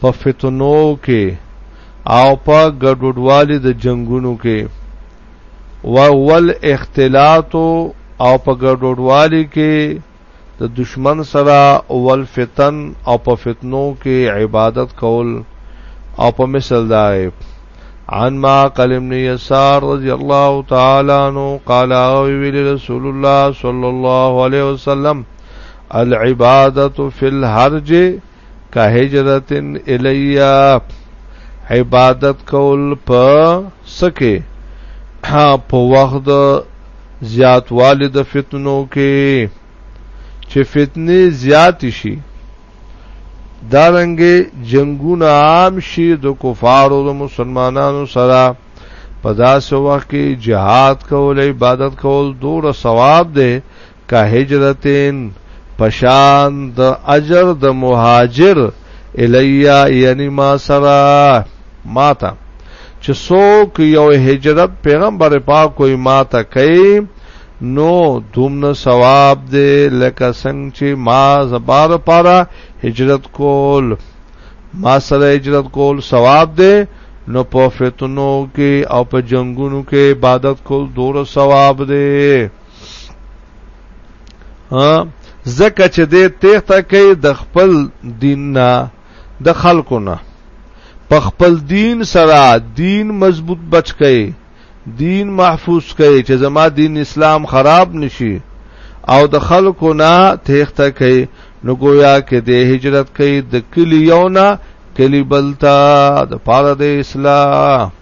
په فتنو کې او په ګډوډوالي د جنگونو کې ول اختلاط او په ګډوډوالي کې د دشمن سره ول فتن او په فتنو کې عبادت کول او په مثل دا عن ما قلم بن يسار رضي الله تعالى عنه قال ويل رسول الله صلى الله عليه وسلم العبادة في الحرج که هجرت الیا عبادت کول په سکه په وخت د زیات والد فتنو کې چې فتنه زیات شي دارنګ جنگونه عام شي د کفارو د مسلمانانو سره په داسې وخت کې جهاد کول عبادت کول دوره ثواب دی که هجرتین پشان د اجر د مهاجر الیا یعنی ما سرا ما تا چې څوک یو هجرت پیغمبر پاک کوئی ما تا کوي نو دومره ثواب دی لکه څنګه چې ما زبار پارا هجرت کول ما سره هجرت کول ثواب دی نو په فتنو کې او په جنگونو کې عبادت کول دور ثواب دی ها زکه چې دې تیخته کوي د خپل دین نه د خلکو نه په خپل دین سره دین مضبوط بچ کوي دین محفوظ کوي چې زما دین اسلام خراب نشي او د خلکو نه تیخته کوي نو گویا کې د هجرت کوي د کلی یو نه کلی بلتا د پاره د اسلام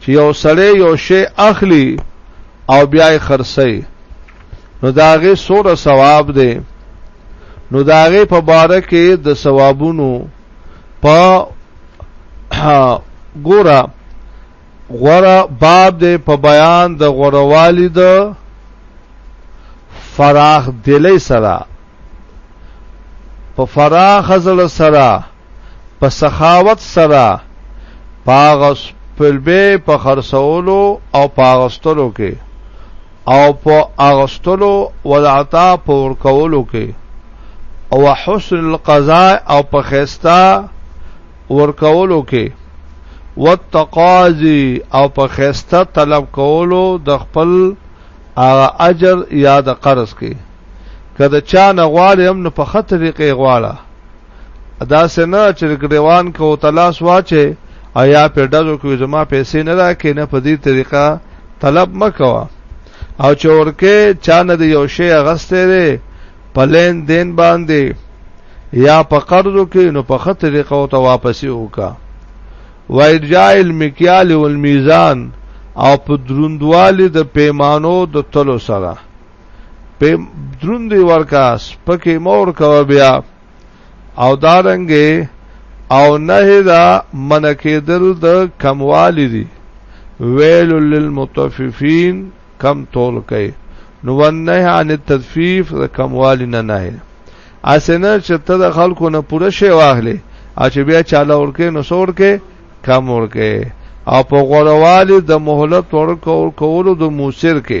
چې یو سړی یو شی اخلي او بیا یې خرڅي نو داغه سوره ثواب دی نو داغه په باره کې د ثوابونو په ګوره غوره باب دی په بیان د غوروالی د فراخ دلی سره په فراخ زل سره په سخاوت سره پاغس پلبه په خرڅولو او پاغستلو کې او په اغستلو ولعطا په ورکولو کې او حسن القضاء او په خيستا ورکولو کې والتقاضي او په خيستا طلب کولو د خپل اجر یا د قرض کې کله چا نه غواړي هم په خطرې کې غواړي ادا سنا چې ګډوان کو تلاش واچي آیا په ډزو کې زما پیسې نه راکې نه په دې طریقه طلب مکوا او چورکه چانه د یو شی غسته ده پلین دین باندې یا په قرضو کې نو په خط طریقه او ته واپس وکا وایرجاء المکیال والمیزان او په دروندوالي د پیمانو د تلو سره په دروندې ورکا سپکه مور کا بیا او دارنګې او نه دا من کېدل د کموالی دي ویل للمطففين کم تول کوي نو ونه عن التدفيف د کموالی نه نه اسنه چې ته د خلکو نه پوره شی واخلې او چې بیا چاله ورکې نو سور کې کم ورکې او په غوړوالي د مهلت ورکو کولو د موثر کې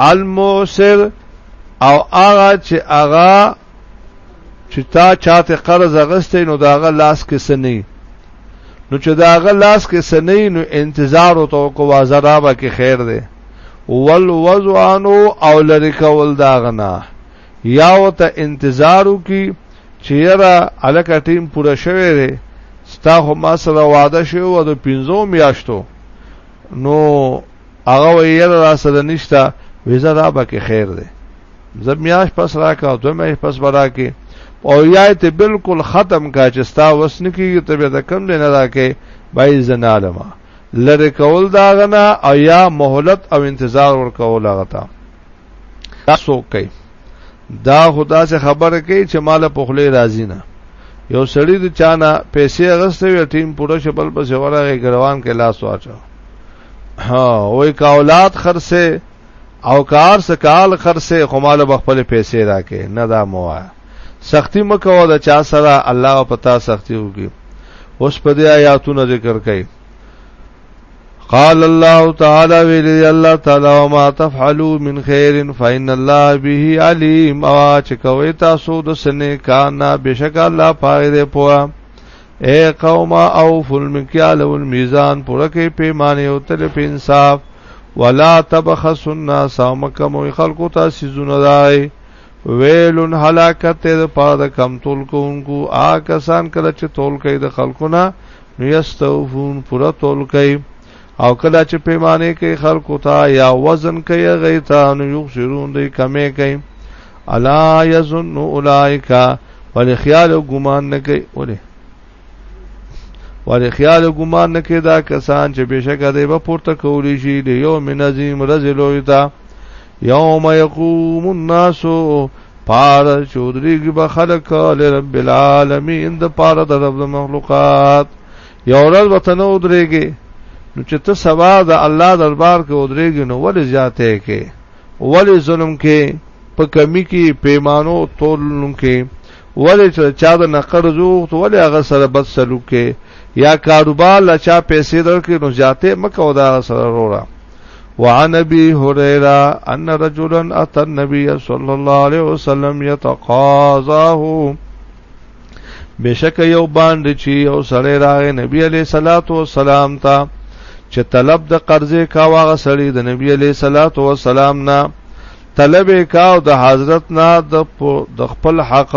الموسر او هغه چې هغه چې تا چاته قرض غستې نو داغه لاس کې سنې نو چې داغه لاس کې سنې نو انتظار او تو کو وازرابه کې خیر دی ول وزعانو او لری کول داغنا یا وته انتظارو کی چیرې الکه ټیم پوره شوه دی ستا خو ما سره وعده شوی و د 15 میاشتو نو هغه وی یره را سره نشتا ویزه دا به کې خیر دی زمیاش پس راکا دو میاش پس برا کې او یا ته بالکل ختم کا چې ستا وسن کیږي ته به کم نه راکې بای زنالما لری کول دا غنا او یا مهلت او انتظار ور کول غتا تاسو کوي دا خدا سے خبر کوي چې مال په خله راضی نه یو سړی د چانه پیسې غسته وی ټیم پوره شپل پسې ورغه ګروان کې لاس واچو ها وای کا اولاد خرڅه او کار سکال خرڅه خو مال بخپل پیسې راکې نه دا موا سختی مکو دا چا سره الله پتا سختی وکي اوس په دې آیاتونو ذکر کړي قال الله تعالی ویلی الله تعالی وما تفعلوا من خير فإن الله به عليم او چې کوي تاسو د سنې کار نه بشک الله پاره دی پوهه اے قوم اوف المکیال والمیزان پرکه پیمانه او تل په انصاف ولا تبخس الناس مکمو خلقو ته سيزونه دای ویلن هلاکت ته پاره د کم تول کوونکو آ کسان کله چې تول کوي د خلقونه نو یستوفون پورا تول کوي او کله چې پیمانه کوي خلکو ته یا وزن کوي غیتا نو یخسرون دی کمې کوي الا یظن اولائک ول خیال او ګمان نه کوي اوله ول خیال او ګمان نه کوي دا کسان چې بشک دی په پورته کولی شي د یو منظم رزلوی تا یوم یقوم الناس پار چودریږي به خلک له رب العالمین د پاره د رب مخلوقات یو ورځ وته نه ودرېږي نو چې ته سبا د الله دربار کې ودرېږي نو ولې زیاتې کې ولې ظلم کې په کمی کې پیمانو تولون کې ولې چې چا د نقر زوغت ولې هغه سره بد سلوک کې یا کاروبار لا چا پیسې درکې نو زیاتې مکه ودا سره وروړه وعن ابي هريره ان رجلا اتى النبي صلى الله عليه وسلم يتقاضاه بشک یو باندې چې یو سړی راغی نبی علی صلوات و سلام ته چې طلب د قرضې کا واغه سړی د نبی علی صلوات و سلام نه طلب کا او د حضرت نه د خپل حق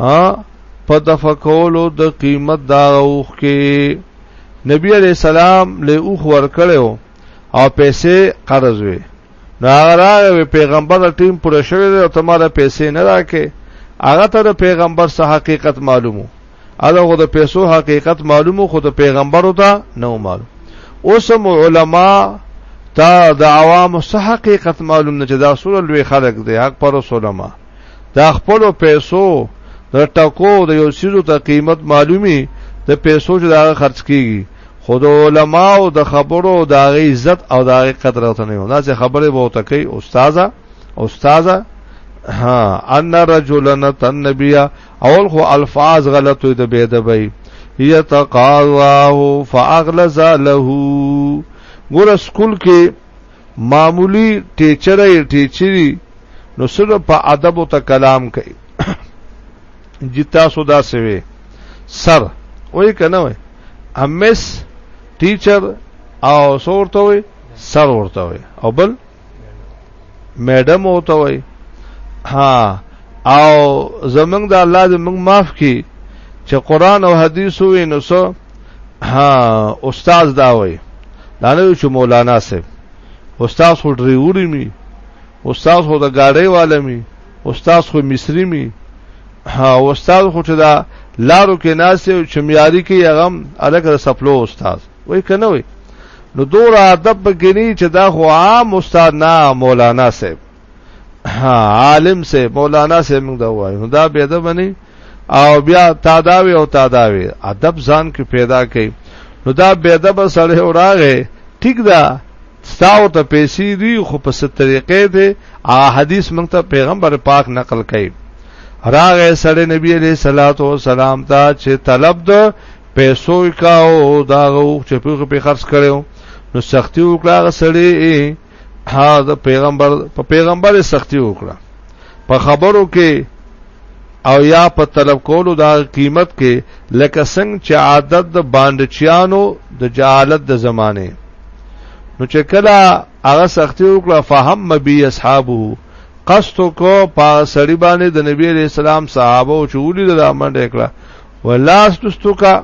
ها په دفقولو د قیمت دا اوخ کې نبی علی سلام له اوخ ور کړو او پیسې قرض وي نو هغه راغی پیغمبر ټیم پوره شوی دی او ته ما د پیسې نه راکې هغه ته د پیغمبر سره حقیقت معلومو هغه خو د پیسو حقیقت معلومو خو د پیغمبر ته نه معلوم اوس علما تا د عوام سره حقیقت معلوم نه چې دا سور لوی خلق دی حق پر علما دا خپل پیسو د ټکو د یو سیزو ته قیمت معلومي د پیسو چې دا خرج کیږي خو د علماو د خبرو د هغه عزت او د هغه قدر ته نه یو دا چې خبره به وته کوي استاده استاده ها ان رجلن تنبیا اول خو الفاظ غلط وي د بيدبي يتقاضاه فاغلظ له ګور سکول کې معمولی ټیچر ای ټیچری نو سره په ادب او ته کلام کوي جی تاسو دا سوي سر وای کنه وای امس ټیچر او سورته وای سر ورته وای او بل میډم ورته وای ها او زمنګ د الله دې موږ معاف کړي چې قران او حديث وې نو سو ها استاد دا وای دا نه چې مولانا صاحب استاد خو ډریوري می استاد خو د گاډي والا می استاد خو مصری می ها استاد خو چې دا لارو کې ناس یو چمیاري کې هغه الګ د سپلو استاد وای کنه وای نو دور ادب کې نه چې دا خو عام استاد نه مولانا صاحب ها عالم سه مولانا سه موږ دا وایو دا به ادب نه او بیا تا دا وی او تا دا وی ادب ځان کې پیدا کړي نو دا به ادب سره اوراغه ټیک دا ستاو ته پیسې دی خو په ست طریقې دی ا حدیث موږ ته پیغمبر پاک نقل کړي راغه سره نبی علیہ الصلات والسلام ته چې طلب د پیسو کاو دا غو چې په خرڅ کړو نو سختی وکړه سړی ها د پیغمبر په پیغمبر سختی وکړه په خبرو کې او یا په طلب کولو دا قیمت کې لکه څنګه چې عادت د باندچیانو د جهالت د زمانه نو چې کله هغه سختی وکړه فهم مبي اصحابو قصد کو په سړی باندې د نبی عليه السلام صحابه او چولی د امن ډکړه ولاس دستو کا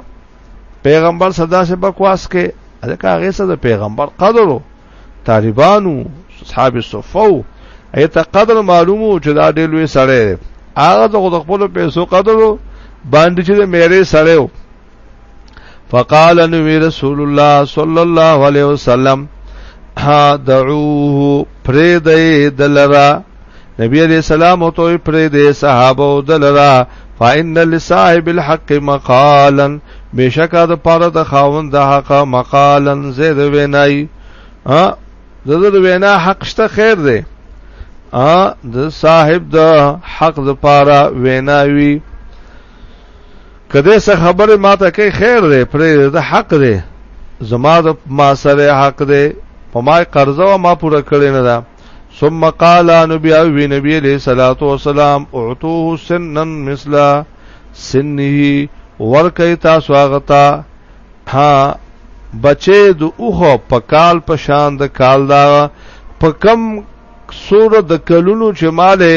پیغمبر صدا سے بکواس کې ځکه هغه سره پیغمبر قدرو طالبانو اصحاب صفو ایت قدر معلومو چې دا ډېر لوی سړی دی هغه د خپل پیسو قدر باندې چې د میرې سړی و فقال نبی رسول الله صلی الله علیه وسلم دعوه پرې دی دلرا نبی علیہ السلام او توي پرې دې صحابه او دلرا فإن لصاحب الحق مقالا بشکا د پاره د خاوند د حق مقالا زید وینای ا زید وینا حق شته خیر دی ا د صاحب د حق د پاره ویناوی کده څه خبره ماته کوي خیر دی پرې د حق دی زما د ما سره حق دی په ما قرضه ما پوره کړی نه ده ثم قال نبي او نبي عليه الصلاه والسلام اعطوه سنا مثل سنه ورکه تاسو هغه تا ها بچې د اوخه په کال په شان د کال دا په کم سور د کلونو چې مالې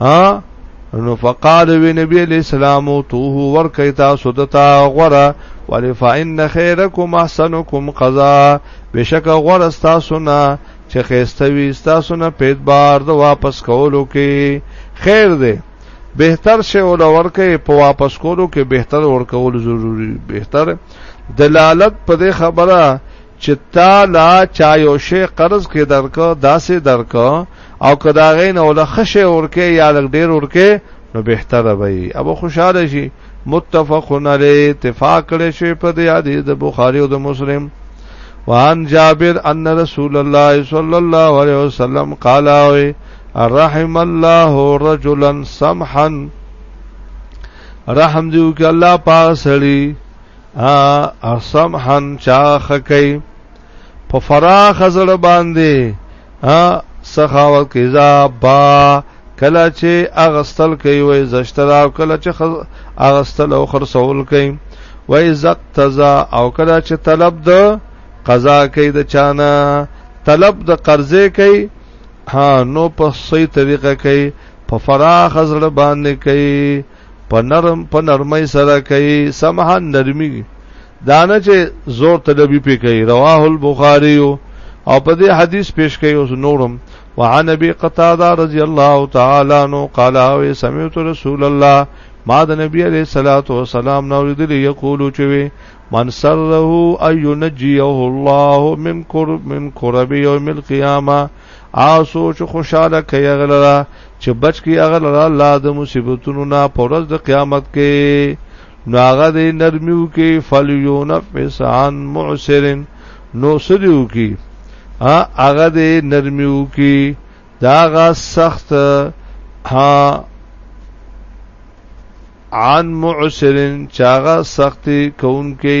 ها نو فقال وی نبی علیہ السلام تو ور کوي تاسو دتا غره ولی فإن خیرکم احسنکم قضا بشک غره تاسو نه چې خيستوي تاسو نه پیټ بار د واپس کولو کې خیر دی بهتر شی ول ورکه په واپس کولو کې بهتر ورکول ضروری بهتر دلالت په دې خبره چې تا لا چا یو شی قرض کې درکو داسې درکو او کدا غین او لخشه ورکه یا لګ ډیر ورکه نو بهتره وي ابو خوشاله شي متفقن علی اتفاق کړي شی په دې حدیث د بخاری او د مسلم وان جابر ان رسول الله صلی الله علیه وسلم قال رحم الله رجلا سمحا رحم دیو کې الله پاک سړي اسمحن چا خکې په فراخ زړه باندې ا سخاوت کې ذا با کله چې اغستل کوي وای زشترا کله چې اغستل او خرڅول کوي وای زق تزا او کله چې طلب د قضا کوي د چانه طلب د قرضې کوي ها نو په صحیح طریقه کوي په فراخ زړه باندې کوي په نرم په نرمۍ سره کوي سمحا نرمي دانه چې زور طلبي پې کوي رواه البخاري او په دې حدیث پیش کوي اوس نورم وعن ابي قتاده رضی الله تعالی عنہ قال او سمعت رسول الله ما د نبی عليه الصلاه والسلام نو لیدل یقول چوي من سره اينجيه الله من كرب من كرب يوم القيامه آسو چې خوشاله کوي غلره چې بچ کی هغه لره الله د مصیبتونو نه پرز د قیامت کې نو هغه د نرمیو کې فلیونفس عن معسرن نو سدیو کې هغه د نرمیو کې داغه سخت ها عن معسرن چاغه سخت کون کې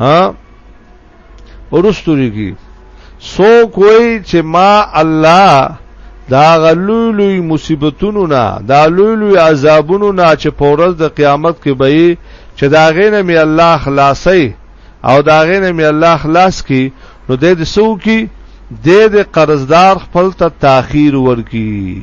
ها ورستو لګي سو کوئی چې ما الله دا غلوی لوی مصیبتونو نه دا لوی لوی عذابونو نه چې پورز د قیامت کې به چې دا غینه می الله خلاصي او دا غینه می الله خلاص کی نو د دې سو کی د دې قرضدار خپل ته تاخير ورکی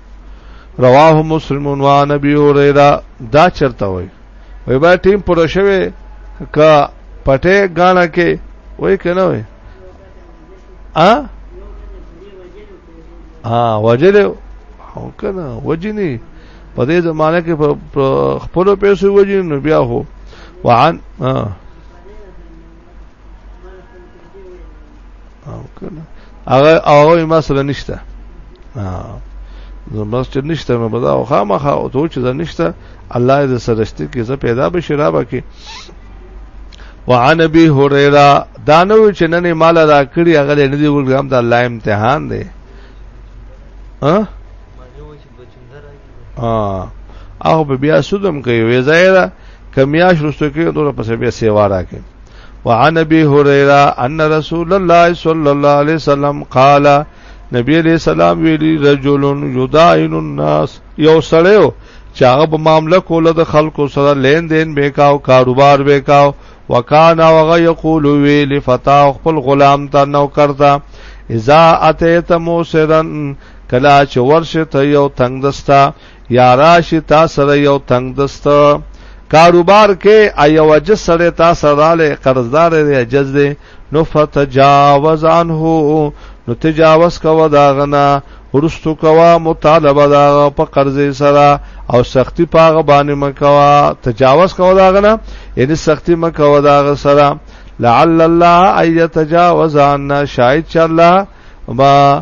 رواه مسلم و نبی اوریرا دا چرته وای وای با ټیم پر شوه ک پټه غاڼه کې وای کنه وای ا ا وجل او کنه وجنی په دې زمانه کې خپل پیسې وجنی نو بیا هو وعن اه او کنه هغه هغه ما سره نشته نو بس چې نشته نو بدا او خامخا او ته چې نشته الله دې سرشتي کې زه پیدا به شرابه کې وعن ابي هريره دانو چې نن مال را کړی هغه نه دی ورګام د الله امتحان دی ها ا او بیا سودم کوي وې زایدا کمیاش رستو کوي دوه پسې بیا سیوا راکې وعن ابي هريره ان رسول الله صلى الله عليه وسلم قال نبی علیہ السلام ویلی رجل یدائن الناس یو سړیو چې هغه په معاملې کوله د خلکو سره لین دین وکاو کاروبار وکاو وکانا وغه یقول وی لفتا خپل غلام ته نو کرتا اذا اتیت موسرن کله چې ورشه ته یو تنگ دستا یا راشي تا سره یو تنگ دستا کاروبار کې ایو اجز سره تا سره له قرضدار دی اجز دی نو فتجاوز عنه نو تجاوز کوا دا غنا ورستو کوا مطالبه دا په قرض سره او سختی پاغه باندې مکوا تجاوز کوا دا غنا یعنی سختی مکوا دا غ سره لعل الله ايتجاوز عنا شاید چې الله ما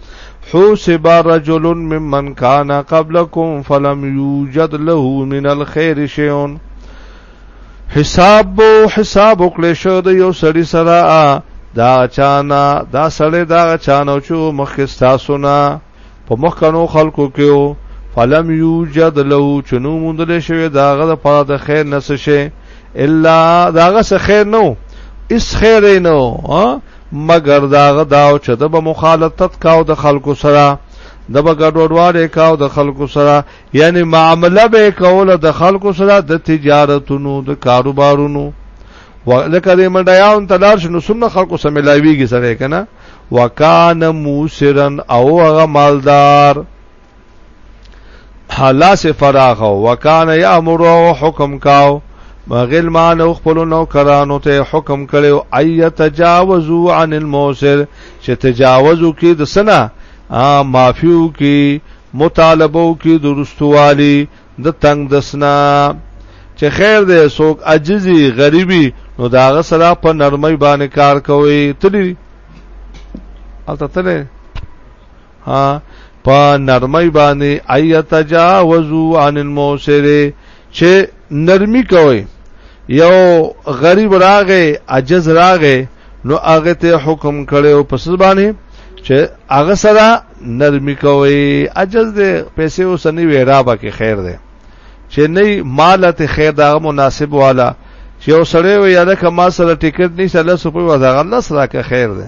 حوسب رجل ممن کان قبلکم فلم یوجد له من الخير شیون حساب بو حساب وکړې شو د یو سړی سره دا چانا دا سړی دا چانو چې مخکې تاسو نه په مخکنو خلکو کې فلم یوجد له چنو مونډل شوی داغه د پاره د خیر نس شي الا داغه څه خیر نو اس خیر نو مګر داغه داو چې د به مخالفت کاو د خلکو سره د به ګډوډواله کاو د خلکو سره یعنی معامله به کوله د خلکو سره د تجارتونو د کاروبارونو ولکه د منډیاون تلار شنو سم خلکو سره ملاویږي سره کنه وکانه موسرن او هغه مالدار حالا سے فراغ وکانه یامر او حکم کاو مغلمان او خپل نو کرانو ته حکم کړو ای تجاوزو عن الموسر چې تجاوزو کې د سنا معافیو کې مطالبو کې درستوالی د تنگ دسنا چې خیر دې سوک عجزي غریبي نو داغه سره په نرمۍ باندې کار کوي تلی البته تلی ها په نرمۍ باندې ايت جاوزو عن الموسر چې نرمي کوي یو غریب راغې عجز راغې نو هغه ته حکم کړو پس باندې چې هغه سره نرمي کوي عجز دې پیسې وسنی ویرا به کې خیر ده چې نه مالت خیر دا مناسب والا چې یو سړی وي یا لکه ما سره ټیکټ نشته لس روپۍ وځه غل سره که خیر ده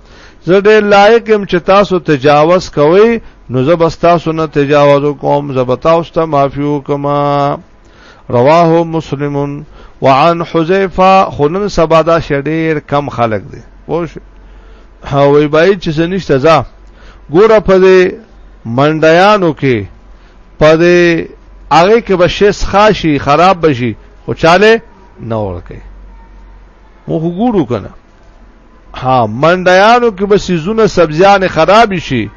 زه ډېر لایق يم چې تاسو تجاوز کوئ نو زه بس تاسو نه تجاوز کوم زه به تاسو ته معافي وکم رواه مسلم وعن حذيفه خنن سبا دا شډیر کم خلق دي پوه وای بای چې زنيشته ځا ګوره په دې منډیانو کې په دې هغه کې به شیس خاشي خراب بشي خو چاله نه ورکه مو ګورو کنه ها منډیانو کې به سيزونه سبزيانې خراب شي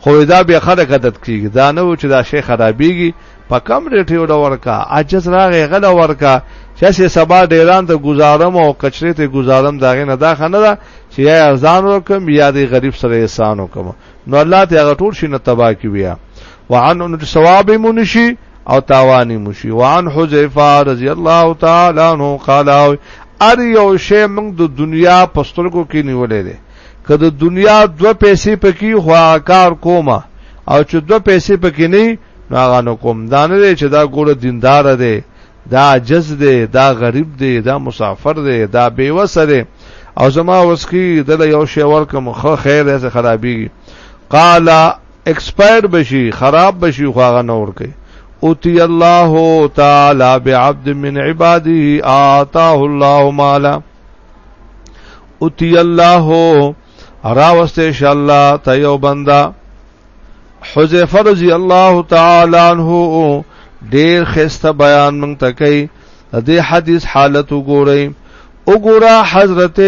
خو دا به خلک عادت کیږي دا نه و چې دا شی خرابېږي په کم ریټ یو ورکا عجز راغې غل ورکا چې سبا ډیران ته گزارم او کچرې ته گزارم داغه نه دا خنه دا چې یا ارزان ورکم یا دی غریب سره احسان وکم نو الله ته هغه ټول شي نه تبا کی بیا وعن ان ثواب منشي او تاوانی مشي وعن حذیفه رضی الله تعالی عنہ قال ار یو شی موږ د دنیا پسترګو کې نیولې ده که د دنیا دو پیسې پکې خو کار کومه او چې دو پیسې پکې نه نو هغه نو کوم دا نه دی چې دا ګوره دیندار دی دا عجز دی دا غریب دی دا مسافر دی دا بیوس دی او زما وسکی دله یو شی ورکم خو خیر دی خرابېږي قال ایکسپایر بشي خراب بشي خو هغه نور کوي اوتی الله تعالی بعبد من عباده اعطاه الله مالا اوتی الله راوست ان شاء الله ته یو بندا حذیفه رضی الله تعالی عنہ ډیر خسته بیان مونږ تکي د حدیث حالت وګورئ وګوره حضرت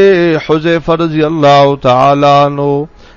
حذیفه رضی الله تعالی عنہ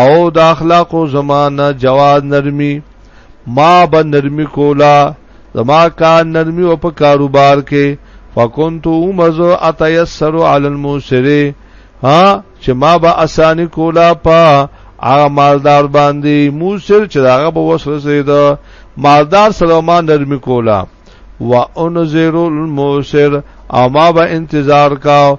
او د اخلاقو زمانه جواز نرمي ما به نرمي کولا زما کار نرمي او په کاروبار کې فكنت عمز اتيسر على الموسر ها چې ما به اساني کولا په هغه مالدار باندې موسر چې هغه به وسره زیده مالدار سره ما نرمي کولا وانذر الموسر او ما به انتظار کاو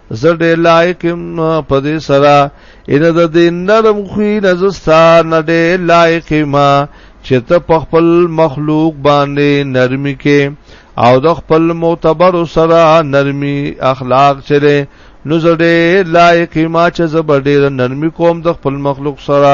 زه ډېر لایق یم په دې سره ان د دې نرم خوی نزستا نه ډېر لایق ما چې ته په خپل مخلوق باندې نرمي کې او د خپل معتبر سره نرمي اخلاق چره نو زه ډېر لایق ما چې زه ډېر نرمي کوم د خپل مخلوق سره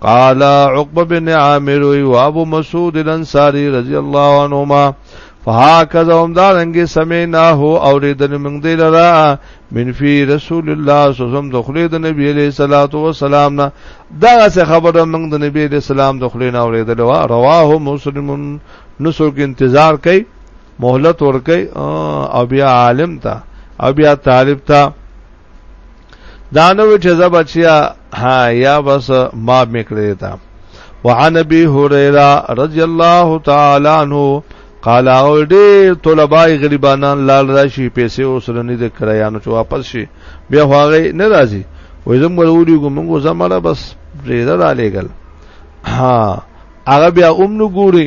قال عقبه بن عامر و ابو مسعود الانصاری رضی الله عنهما فهكذا هم دا رنګ سمینا هو اوریدل موږ دی لرا من فی رسول الله صلی الله علیه وسلم دخلی د نبی علیہ الصلوۃ والسلام نه دا څه خبره موږ د نبی علیہ السلام دخلی نه اوریدل وا رواه مسلم نسو کې انتظار کئ مهلت ور کئ او بیا عالم تا او بیا طالب تا دا نو چې زبچیا ها یا بس ما میکړی تا وعن ابي هريره رضی الله تعالی عنہ قال او ډېر طلبای غریبانان لال راشي پیسې اوسره نه د کرایانو چې واپس شي بیا هغه نه راځي وې زم ورولې کوم موږ زمړه بس ډېر را لېګل ها هغه بیا اوم نو ګوري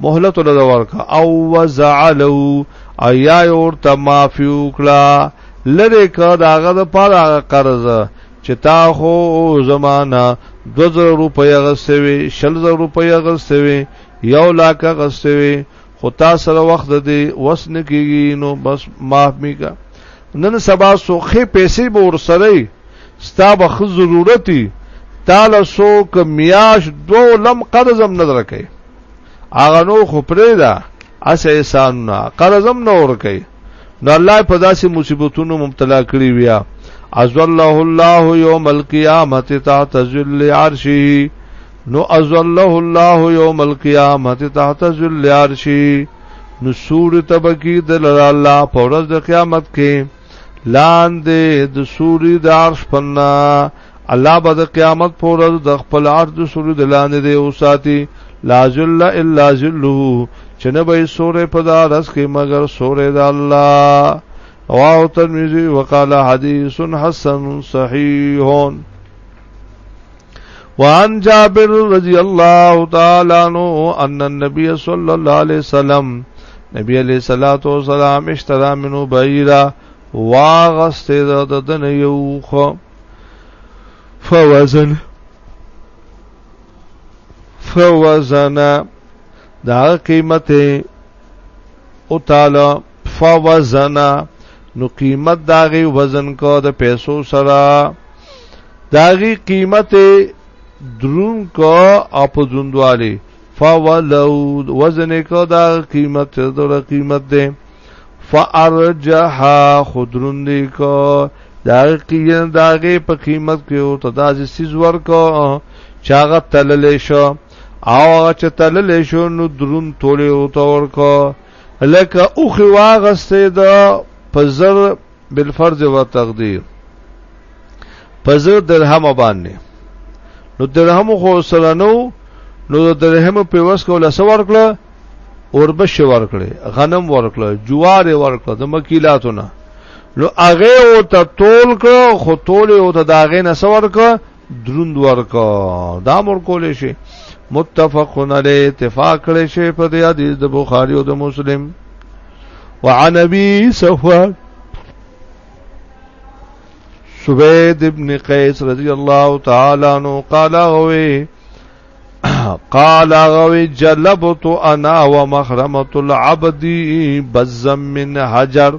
مهلت له ورکا او وزعلو ایا اور ته معافی وکړه لری کا داغه د پاره قرض چې تا خو زمانہ 2000 روپۍ غسوي 6000 روپۍ غسوي یو لاکه غسوي خو تا سره وخت دی وسن کیږي نو بس معاف میګه نن سبا سوخه پیسې به ور سره ستا به خو ضرورت دی تاله سو ک میاش دو لم قرضم نه درکې اغه نو خو پرې دا اسه احسان نه قرضم نه ورکې نو الله په داسې مصیبتونو مبتلا کړی ویا ازله الله یوم القیامه تحت ذل عرشه نو ازله الله یوم القیامه تحت ذل عرشه نو سور تبکی دل الله پر ورځ د قیامت کې لاندې د سوري د عرش پنا الله به د قیامت پر ورځ د خپل عرش د سوري د لاندې دی او ساتي لا ذل الا ذله چې نه به سورې په دا رس کې مگر سورې د الله او ترمذی وقاله حدیث حسن صحیح وعن جابر رضی الله تعالی عنہ ان النبي صلی الله علیه وسلم نبی علیہ الصلات والسلام اشترى منه بعيرا واغست د دن یو خو فوزن فوزن دا قیمت او تعالی فوزن نو قیمت داغي وزن کو د پیسو سره داغي قیمت درون کو او په دروندوالی فولو وزن کو دا قیمت چې دا قیمت دی فارجها خدرون دی کو دا قیمت داغه په قیمت کې او تدازي سیز ورکو چاغه تللې شو او چې تللې شو نو درون تولې او تور کو لکه اوخي واغسته دا پزر بالفرض و تقدیر پزر درهم باندې نو درهم خو سره نو نو درهم په وس کوله سور کړه اوربش ورکړي غنم ورکړه جوار ورکړه د مکیلاتو نه نو هغه او ته تول کړه خو تول او ته داغه نه سور کړه دروند ورکا دا مور کولې شي متفقن علی اتفاق کړي شي په دې حدیث د بخاری او د مسلم وعن ابي سهوان سوید ابن قیس رضی الله تعالی عنہ قال غوي قال غوي جلبت انا ومخرمه العبد بزم من حجر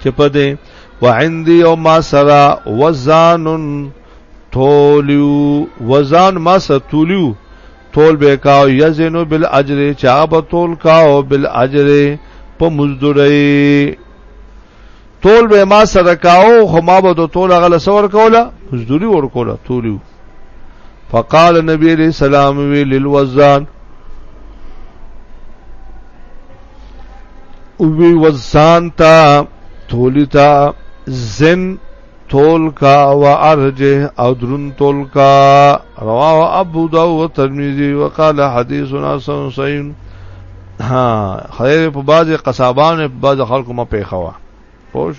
چې په دې وعندي او ما سرا وزان تولیو وزان ما سرا تولیو تول به کاو یزنو بالاجر چا به تول کاو بالاجر په مزدوري تول به ما سره کاو خو ما به د تول غل سور کوله مزدوري ور کوله تولیو فقال نبی علیہ السلام وی للوزان او وی وزان تا تولیتا زن تول کا و ارجه او درن تول کا رواه ابو داود و ترمذی وقال حدیث حسن صحیح ها خیر په باز قصابان په باز خلکو ما پیښوا پوه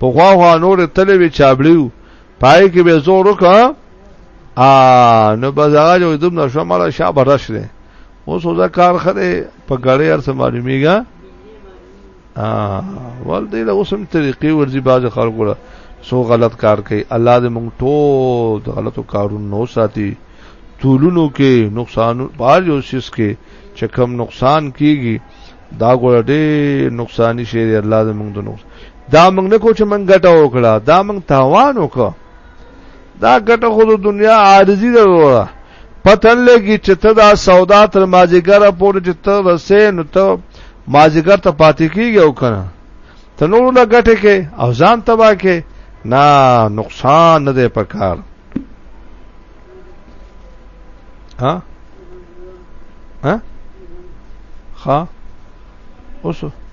په خوا خوا نور تلوي چابلیو پای کې به زور وکړه ا نو بازار جو دم نشو مړه شاه برش دی اوس وځه کار خره په غړې هر څه معلومیږي ا ول دې له اوسم طریقې ورځي باز خلکو له سو غلط کار کوي الله دې مونږ ټول د غلطو کارونو نو ساتي تولونو کې نقصان بار یو شیس کې چې کم نقصان کیږي دا ګور ډېر نقصانی شی دی الله دې موږ د نقصان دا موږ نه کو چې موږ ګټه وکړه دا موږ تاوان وکړه دا ګټه خو د دنیا عارضی ده وروړه پتن لګي چې ته دا سودا تر ماجیګره پورې چې ته رسې نو ته ماجیګر ته پاتې کیږي او کنه ته نور لا ګټه کې او ځان تبا کې نه نقصان نه دی پکار ها ها ها اوس